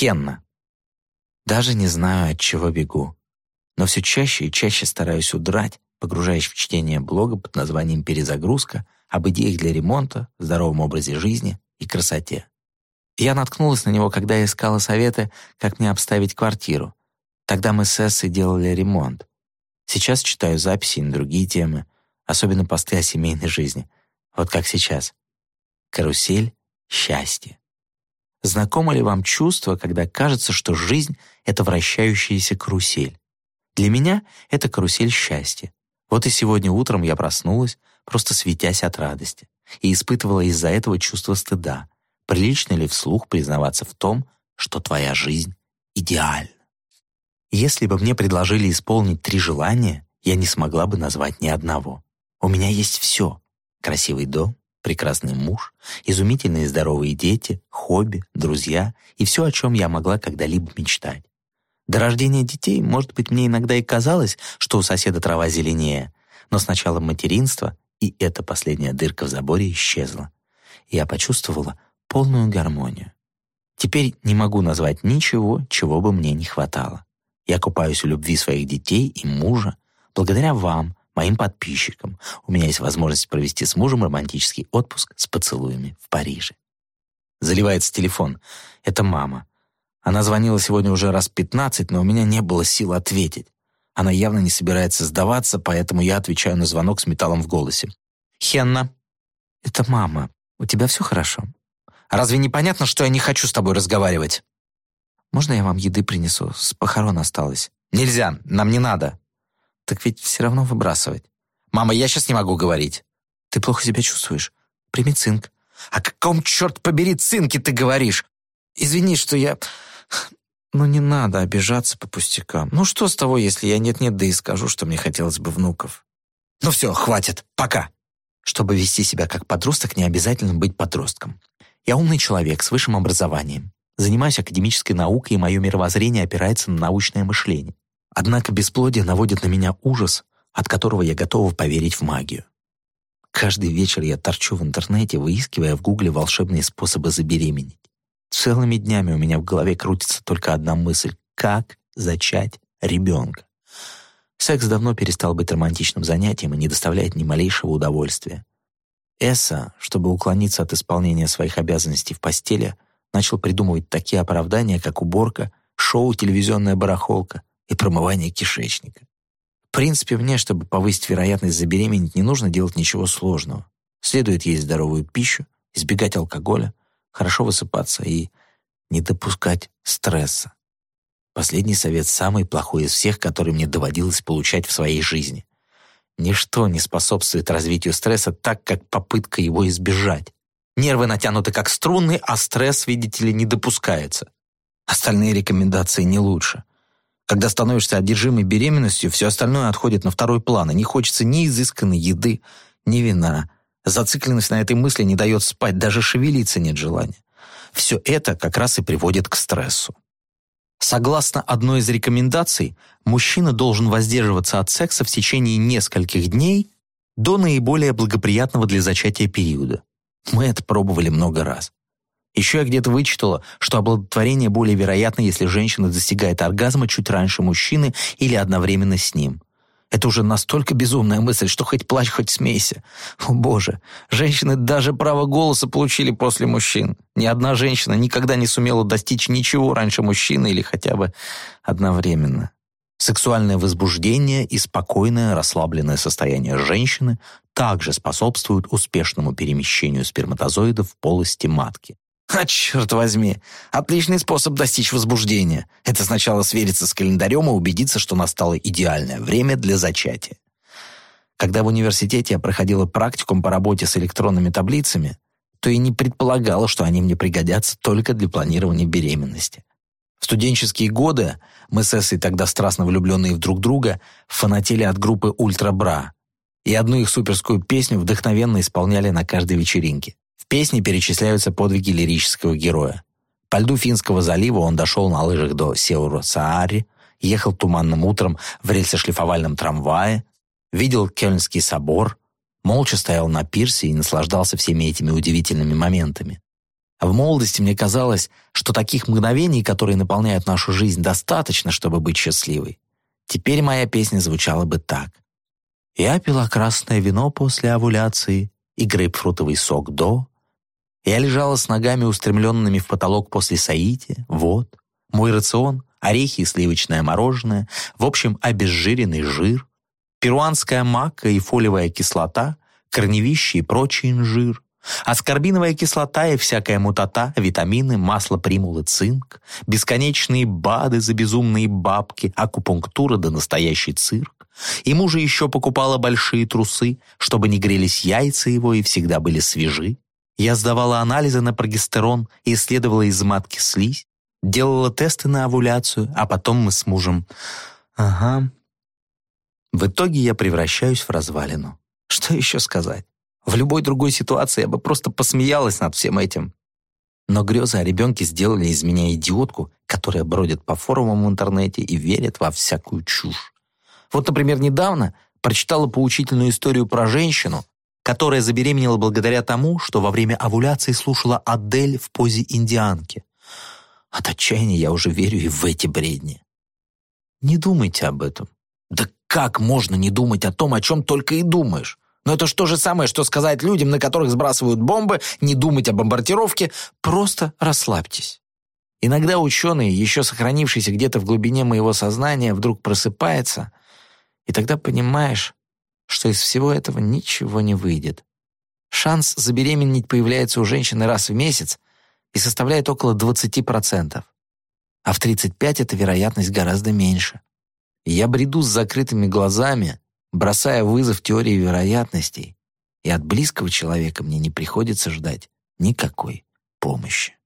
Хенна. Даже не знаю, от чего бегу. Но все чаще и чаще стараюсь удрать, погружаясь в чтение блога под названием «Перезагрузка» об идеях для ремонта, здоровом образе жизни и красоте. Я наткнулась на него, когда искала советы, как мне обставить квартиру. Тогда мы с Эссой делали ремонт. Сейчас читаю записи на другие темы, особенно посты о семейной жизни. Вот как сейчас. Карусель счастья. Знакомо ли вам чувство, когда кажется, что жизнь — это вращающаяся карусель? Для меня это карусель счастья. Вот и сегодня утром я проснулась, просто светясь от радости, и испытывала из-за этого чувство стыда. Прилично ли вслух признаваться в том, что твоя жизнь идеальна? Если бы мне предложили исполнить три желания, я не смогла бы назвать ни одного. У меня есть все. Красивый дом, прекрасный муж, изумительные здоровые дети, хобби, друзья и все, о чем я могла когда-либо мечтать. До рождения детей, может быть, мне иногда и казалось, что у соседа трава зеленее, но с началом материнства и эта последняя дырка в заборе исчезла. Я почувствовала полную гармонию. Теперь не могу назвать ничего, чего бы мне не хватало. Я купаюсь в любви своих детей и мужа, благодаря вам, моим подписчикам. У меня есть возможность провести с мужем романтический отпуск с поцелуями в Париже. Заливается телефон. Это мама. Она звонила сегодня уже раз пятнадцать, но у меня не было сил ответить. Она явно не собирается сдаваться, поэтому я отвечаю на звонок с металлом в голосе. «Хенна, это мама. У тебя все хорошо? Разве не понятно, что я не хочу с тобой разговаривать?» «Можно я вам еды принесу? С похорон осталось». «Нельзя, нам не надо». Так ведь все равно выбрасывать. «Мама, я сейчас не могу говорить». «Ты плохо себя чувствуешь? Прими цинк». «О каком, черт побери, цинке ты говоришь? Извини, что я...» «Ну не надо обижаться по пустякам. Ну что с того, если я нет-нет, да и скажу, что мне хотелось бы внуков?» «Ну все, хватит, пока». Чтобы вести себя как подросток, не обязательно быть подростком. Я умный человек с высшим образованием. Занимаюсь академической наукой, и мое мировоззрение опирается на научное мышление. Однако бесплодие наводит на меня ужас, от которого я готова поверить в магию. Каждый вечер я торчу в интернете, выискивая в гугле волшебные способы забеременеть. Целыми днями у меня в голове крутится только одна мысль — как зачать ребенка. Секс давно перестал быть романтичным занятием и не доставляет ни малейшего удовольствия. Эсса, чтобы уклониться от исполнения своих обязанностей в постели, начал придумывать такие оправдания, как уборка, шоу «Телевизионная барахолка», и промывание кишечника. В принципе, мне, чтобы повысить вероятность забеременеть, не нужно делать ничего сложного. Следует есть здоровую пищу, избегать алкоголя, хорошо высыпаться и не допускать стресса. Последний совет самый плохой из всех, который мне доводилось получать в своей жизни. Ничто не способствует развитию стресса так, как попытка его избежать. Нервы натянуты как струны, а стресс, видите ли, не допускается. Остальные рекомендации не лучше. Когда становишься одержимой беременностью, все остальное отходит на второй план, и не хочется ни изысканной еды, ни вина. Зацикленность на этой мысли не дает спать, даже шевелиться нет желания. Все это как раз и приводит к стрессу. Согласно одной из рекомендаций, мужчина должен воздерживаться от секса в течение нескольких дней до наиболее благоприятного для зачатия периода. Мы это пробовали много раз. Еще я где-то вычитала, что оплодотворение более вероятно, если женщина достигает оргазма чуть раньше мужчины или одновременно с ним. Это уже настолько безумная мысль, что хоть плачь, хоть смейся. О боже, женщины даже право голоса получили после мужчин. Ни одна женщина никогда не сумела достичь ничего раньше мужчины или хотя бы одновременно. Сексуальное возбуждение и спокойное, расслабленное состояние женщины также способствуют успешному перемещению сперматозоидов в полости матки. А черт возьми, отличный способ достичь возбуждения. Это сначала свериться с календарем и убедиться, что настало идеальное время для зачатия. Когда в университете я проходила практикум по работе с электронными таблицами, то и не предполагала, что они мне пригодятся только для планирования беременности. В студенческие годы мы с Эссой, тогда страстно влюбленные в друг друга, фанатели от группы «Ультра Бра», и одну их суперскую песню вдохновенно исполняли на каждой вечеринке песне перечисляются подвиги лирического героя. По льду Финского залива он дошел на лыжах до Сеуро-Саари, ехал туманным утром в рельсошлифовальном трамвае, видел Кельнский собор, молча стоял на пирсе и наслаждался всеми этими удивительными моментами. В молодости мне казалось, что таких мгновений, которые наполняют нашу жизнь, достаточно, чтобы быть счастливой. Теперь моя песня звучала бы так. Я пила красное вино после овуляции и грейпфрутовый сок до. Я лежала с ногами, устремленными в потолок после соития. Вот. Мой рацион — орехи и сливочное мороженое. В общем, обезжиренный жир. Перуанская мака и фолиевая кислота, корневище и прочий инжир. Аскорбиновая кислота и всякая мутата, витамины, масло примулы, цинк, бесконечные БАДы за безумные бабки, акупунктура да настоящий цирк. И мужа еще покупала большие трусы, чтобы не грелись яйца его и всегда были свежи. Я сдавала анализы на прогестерон и исследовала из матки слизь, делала тесты на овуляцию, а потом мы с мужем... Ага. В итоге я превращаюсь в развалину. Что еще сказать? В любой другой ситуации я бы просто посмеялась над всем этим. Но грезы о ребенке сделали из меня идиотку, которая бродит по форумам в интернете и верит во всякую чушь. Вот, например, недавно прочитала поучительную историю про женщину, которая забеременела благодаря тому, что во время овуляции слушала Адель в позе индианки. От отчаяния я уже верю и в эти бредни. Не думайте об этом. Да как можно не думать о том, о чем только и думаешь? Но это же то же самое, что сказать людям, на которых сбрасывают бомбы, не думать о бомбардировке, просто расслабьтесь. Иногда ученый, еще сохранившийся где-то в глубине моего сознания, вдруг просыпается, и тогда понимаешь, что из всего этого ничего не выйдет. Шанс забеременеть появляется у женщины раз в месяц и составляет около 20%. А в 35 эта вероятность гораздо меньше. Я бреду с закрытыми глазами, бросая вызов теории вероятностей, и от близкого человека мне не приходится ждать никакой помощи.